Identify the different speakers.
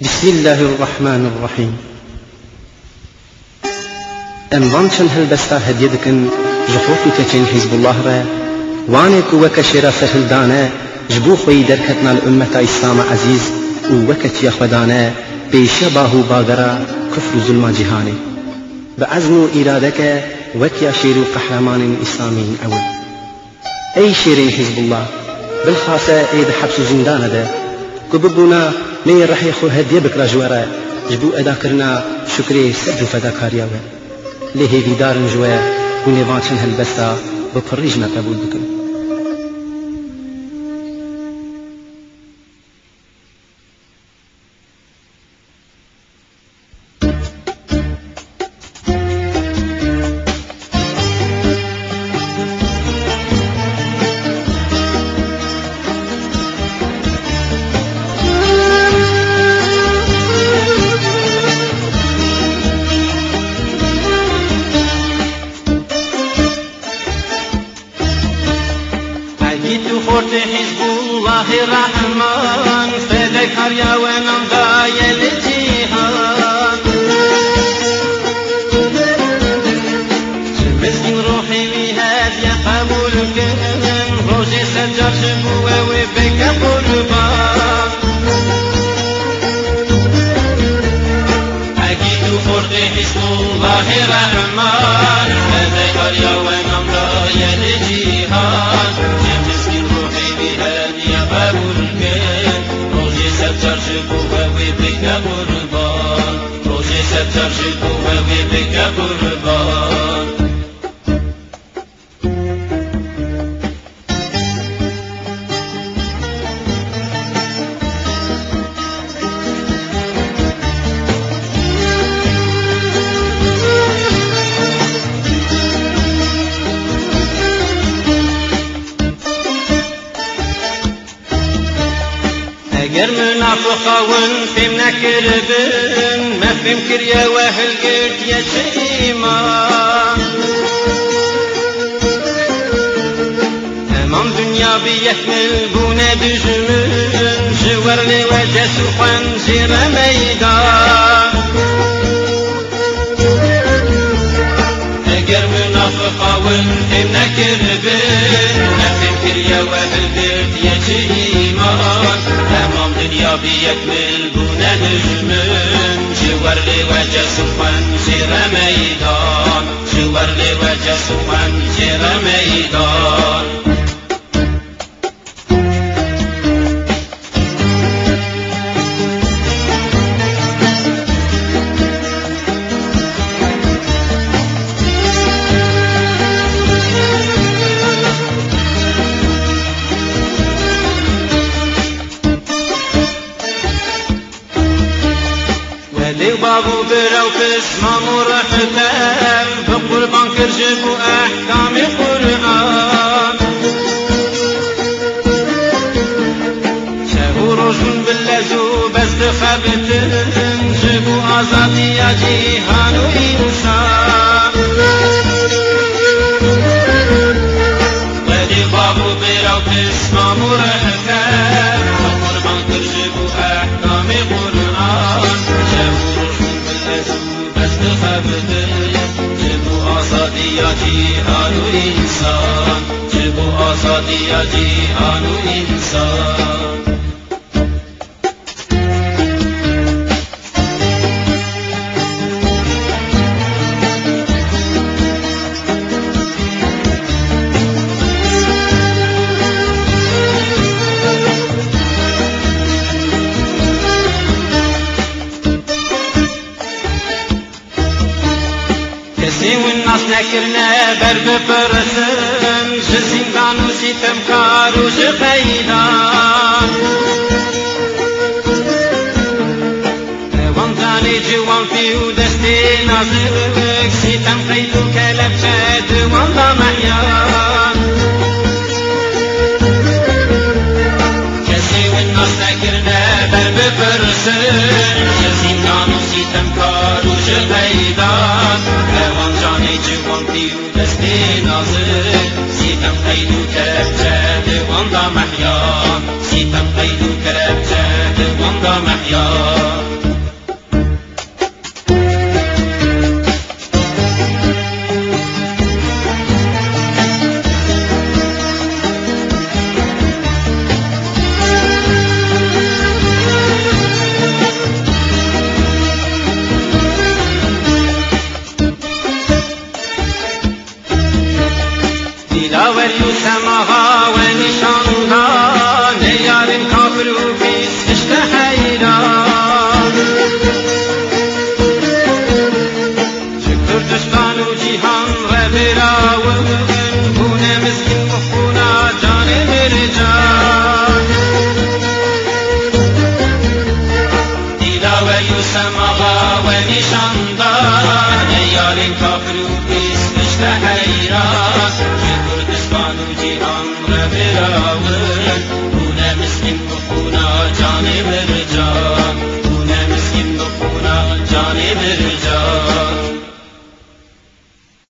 Speaker 1: بسم الله الرحمن الرحيم. ام چند هل بستا هدیه دکن جخوفی تچین حزب الله را. وانك وك شرا سهل دانا جبو خوي دركتنا الأمة إسلام عزيز ووكت يا خدانا بيش باهو باغرا كفر ظلم جهاني بعزم إرادك وكيا شير قحرمان إسلامي أول. أي شيرين حزب الله بالخاصة ايد حبس زندان ده. كببونا مي رح يخو هديه بكرا جوارا جبو ادا كرنا شكري سد فدا كاريا لهي في دار جوا ونيفانشن هالبستا بفريجنا قبول بكم
Speaker 2: خورد حزب الله الرحمن فلك هريا ونم دايا الجهان مسكين روحي بهاد يا قبول كان روجي سجر شبوة وبك قربان أكيد خورد حزب الله الرحمن فلك هريا ونم qurban Roje sattar ji ku hewe beka qurban Roje sattar ji ku hewe beka منافقا ون فهم نکردن ما فهم کریا و هل گرد یا ایمان تمام دنیا بیحمل بون دجمن جوار لی و جسوخان زیر میدان اگر منافقا ون فهم نکردن ما فهم کریا و هل گرد یا ایمان دنیا بيكمل بونا نجمن جوار لي وجه سفن سير ميدان جوار لي وجه سفن سير ميدان بابو برو قسمام ورحتم بقربان كرجب وأحكام القرآن شهور رجل باللزو بس دخبتن جبو آزادي يا جيهان وإنسان جهان انسان جبو آزادی جهان انسان نكرنا بر بفرسن جزندان وستم كار وشقيدان وانزاني جوان في ودستي نازك ستم قيد كلب شاد والله محيان كسي والناس نكرنا بر بفرسن جزندان وستم كار وشقيدان واندا محیا سیتم قیدو کرب جد واندا محیا سماها ونشاندان یار کافر و اسمش حیران که کردستان و جیهان را براون